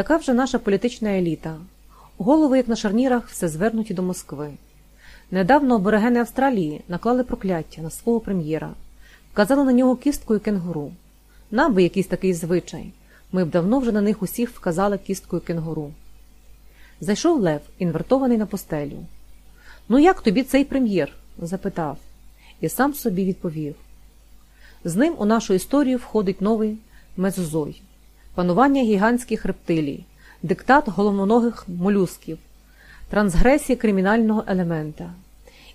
Така вже наша політична еліта. Голови, як на шарнірах, все звернуті до Москви. Недавно аборигени Австралії наклали прокляття на свого прем'єра, вказали на нього кісткою кенгуру. Нам би якийсь такий звичай. Ми б давно вже на них усіх вказали кісткою кенгуру. Зайшов Лев, інвертований на постелю. Ну, як тобі цей прем'єр? запитав, і сам собі відповів. З ним у нашу історію входить новий мезозой, панування гігантських рептилій, диктат головоногих молюсків, трансгресія кримінального елемента,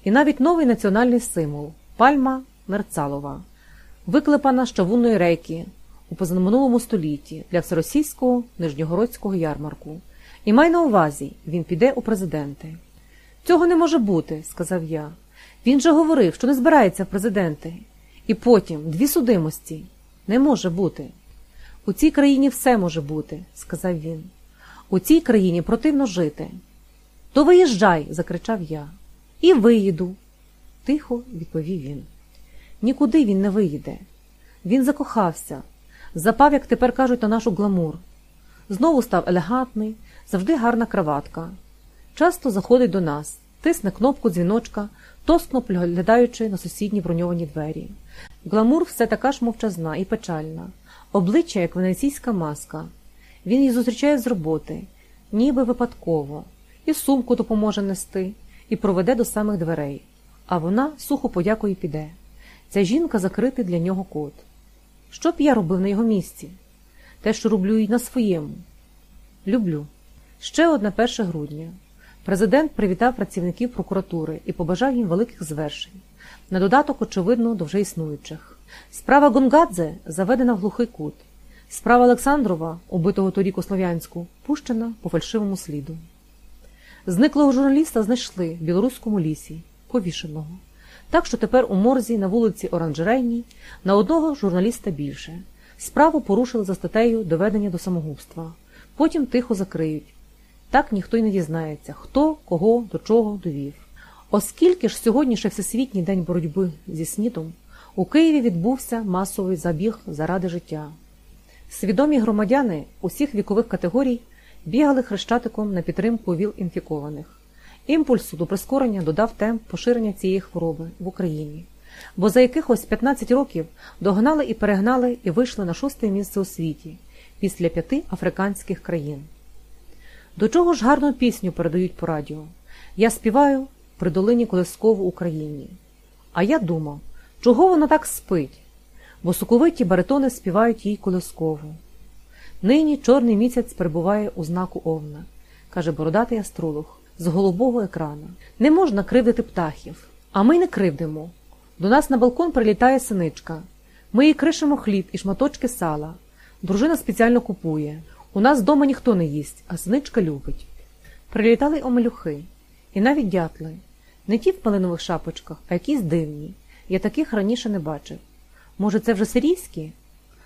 і навіть новий національний символ пальма Мерцалова, виклепана з чавунної рейки у позаминулому столітті для всеросійського нижньогородського ярмарку. І май на увазі, він піде у президенти. Цього не може бути, сказав я. Він же говорив, що не збирається в президенти. І потім дві судимості. Не може бути. У цій країні все може бути, сказав він. У цій країні противно жити. То виїжджай, закричав я. І виїду, тихо відповів він. Нікуди він не виїде. Він закохався, запав, як тепер кажуть, на нашу гламур. Знову став елегантний, завжди гарна краватка. Часто заходить до нас, тисне кнопку дзвіночка, тоскно поглядаючи на сусідні броньовані двері. Гламур все така ж мовчазна і печальна, обличчя, як венеційська маска. Він її зустрічає з роботи, ніби випадково, і сумку допоможе нести, і проведе до самих дверей. А вона сухо подякує піде. Ця жінка закритий для нього кот. Що б я робив на його місці? Те, що роблю і на своєму. Люблю. Ще одне 1 грудня. Президент привітав працівників прокуратури і побажав їм великих звершень. На додаток, очевидно, до вже існуючих. Справа Гонгадзе заведена в глухий кут. Справа Олександрова, убитого торік у Слов'янську, пущена по фальшивому сліду. Зниклого журналіста знайшли в білоруському лісі, повішеного. Так що тепер у морзі на вулиці Оранжерейній на одного журналіста більше. Справу порушили за статтею доведення до самогубства. Потім тихо закриють. Так ніхто й не дізнається, хто, кого, до чого довів. Оскільки ж сьогодні ще Всесвітній день боротьби зі снідом, у Києві відбувся масовий забіг заради життя. Свідомі громадяни усіх вікових категорій бігали хрещатиком на підтримку віл інфікованих. Імпульсу до прискорення додав темп поширення цієї хвороби в Україні, бо за якихось 15 років догнали і перегнали і вийшли на шосте місце у світі після п'яти африканських країн. До чого ж гарну пісню передають по радіо? Я співаю при долині Колескову Україні. А я думав, чого вона так спить? Бо соковиті баритони співають їй Колескову. Нині чорний місяць перебуває у знаку Овна, каже бородатий астролог з голубого екрана. Не можна кривдити птахів, а ми не кривдимо. До нас на балкон прилітає синичка. Ми їй кришимо хліб і шматочки сала. Дружина спеціально купує. У нас вдома ніхто не їсть, а синичка любить. Прилітали омелюхи, і навіть дятли. Не ті в паленових шапочках, а якісь дивні. Я таких раніше не бачив. Може, це вже сирійські?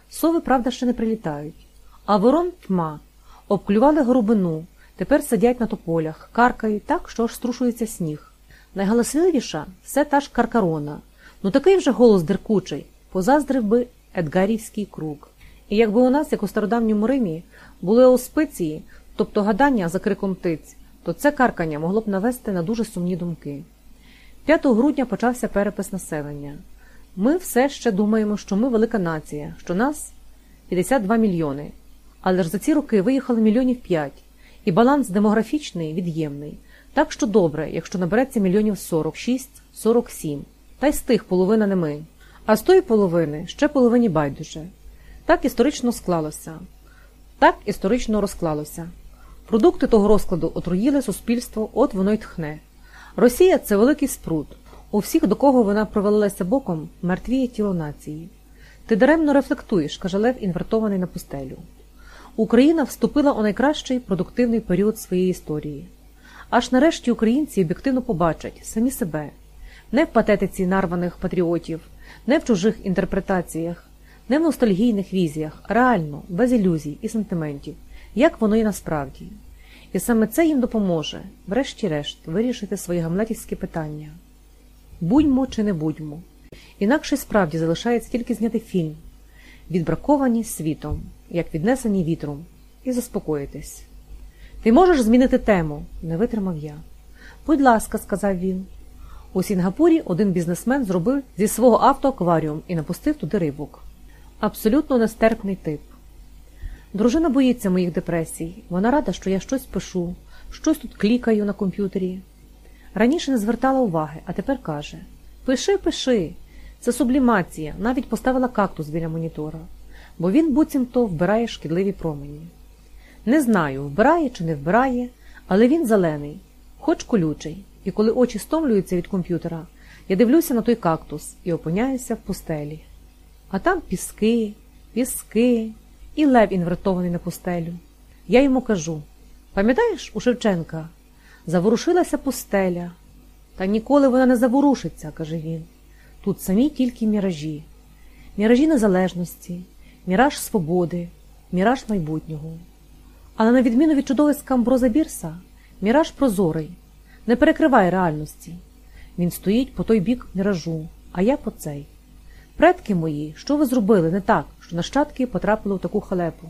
Сови, правда, ще не прилітають. А ворон тьма. Обклювали горобину, тепер сидять на тополях, каркають так, що аж струшується сніг. Найгаласливіша все та ж каркарона. Ну такий вже голос деркучий, позаздрив би Едгарівський круг. І якби у нас, як у стародавньому Римі, були ауспиції, тобто гадання за криком птиць, то це каркання могло б навести на дуже сумні думки. 5 грудня почався перепис населення. Ми все ще думаємо, що ми велика нація, що нас 52 мільйони. Але ж за ці роки виїхали мільйонів 5, і баланс демографічний від'ємний. Так що добре, якщо набереться мільйонів 46-47, та й з тих половина не ми. А з тої половини ще половині байдуже. Так історично склалося. Так історично розклалося. Продукти того розкладу отруїли суспільство, от воно й тхне. Росія це великий спрут. У всіх, до кого вона провалилася боком, мертвіє тіло нації. Ти даремно рефлектуєш, каже Лев, інвертований на пустелю. Україна вступила у найкращий продуктивний період своєї історії. Аж нарешті українці об'єктивно побачать самі себе, не в патетиці нарваних патріотів, не в чужих інтерпретаціях, не в ностальгійних візіях, реально, без ілюзій і сентиментів, як воно і насправді. І саме це їм допоможе, врешті-решт, вирішити свої гамлетівські питання. Будьмо чи не будьмо. Інакше справді залишається тільки зняти фільм, відбраковані світом, як віднесені вітром, і заспокоїтесь. Ти можеш змінити тему, не витримав я. Будь ласка, сказав він. У Сінгапурі один бізнесмен зробив зі свого авто акваріум і напустив туди рибок. Абсолютно нестерпний тип. Дружина боїться моїх депресій. Вона рада, що я щось пишу, щось тут клікаю на комп'ютері. Раніше не звертала уваги, а тепер каже: Пиши, пиши. Це сублімація, навіть поставила кактус біля монітора, бо він буцімто вбирає шкідливі промені. Не знаю, вбирає чи не вбирає, але він зелений, хоч колючий, і коли очі стомлюються від комп'ютера, я дивлюся на той кактус і опиняюся в пустелі. А там піски, піски і лев інвертований на пустелю. Я йому кажу: пам'ятаєш у Шевченка? Заворушилася пустеля. Та ніколи вона не заворушиться, каже він. Тут самі тільки міражі, міражі незалежності, міраж свободи, міраж майбутнього. Але на відміну від чудовиська Амброза Бірса, міраж прозорий, не перекриває реальності. Він стоїть по той бік міражу, а я по цей. Предки мої, що ви зробили не так, що нащадки потрапили у таку халепу?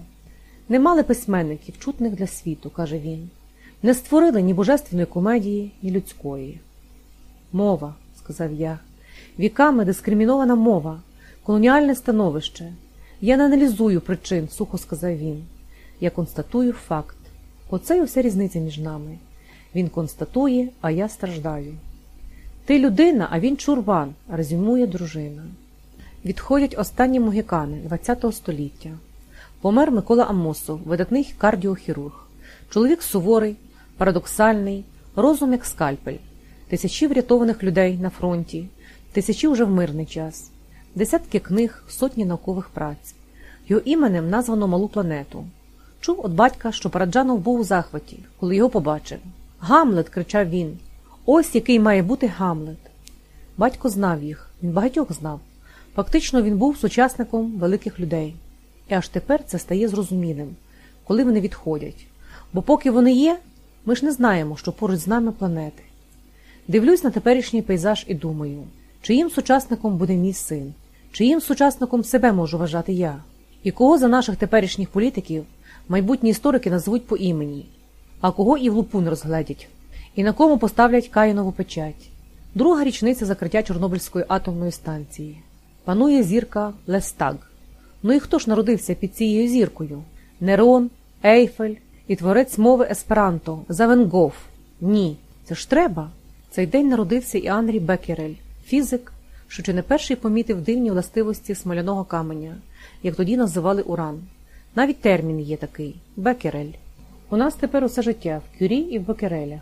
Не мали письменників, чутних для світу, каже він, не створили ні божественної комедії, ні людської. Мова, сказав я, віками дискримінована мова, колоніальне становище. Я не аналізую причин, сухо сказав він. Я констатую факт. Оце й уся різниця між нами. Він констатує, а я страждаю. Ти людина, а він чурбан, резюмує дружина. Відходять останні могікани ХХ століття. Помер Микола Амосов, видатний кардіохірург. Чоловік суворий, парадоксальний, розум як скальпель, тисячі врятованих людей на фронті, тисячі вже в мирний час, десятки книг, сотні наукових праць. Його іменем названо малу планету. Чув від батька, що Параджанов був у захваті, коли його побачив. Гамлет, кричав він. Ось який має бути Гамлет. Батько знав їх, він багатьох знав. Фактично він був сучасником великих людей. І аж тепер це стає зрозумілим, коли вони відходять. Бо поки вони є, ми ж не знаємо, що поруч з нами планети. Дивлюсь на теперішній пейзаж і думаю, чиїм сучасником буде мій син, чиїм сучасником себе можу вважати я, і кого за наших теперішніх політиків майбутні історики назвуть по імені, а кого і в лупу не розгледять, і на кому поставлять Каїнову печать. Друга річниця закриття Чорнобильської атомної станції. Панує зірка Лестаг. Ну і хто ж народився під цією зіркою? Нерон, Ейфель і творець мови Есперанто Завенгоф. Ні, це ж треба. Цей день народився і Анрі Бекерель, фізик, що чи не перший помітив дивні властивості смоляного каменя, як тоді називали уран. Навіть термін є такий Бекерель. У нас тепер усе життя в кюрі і в Бекереля.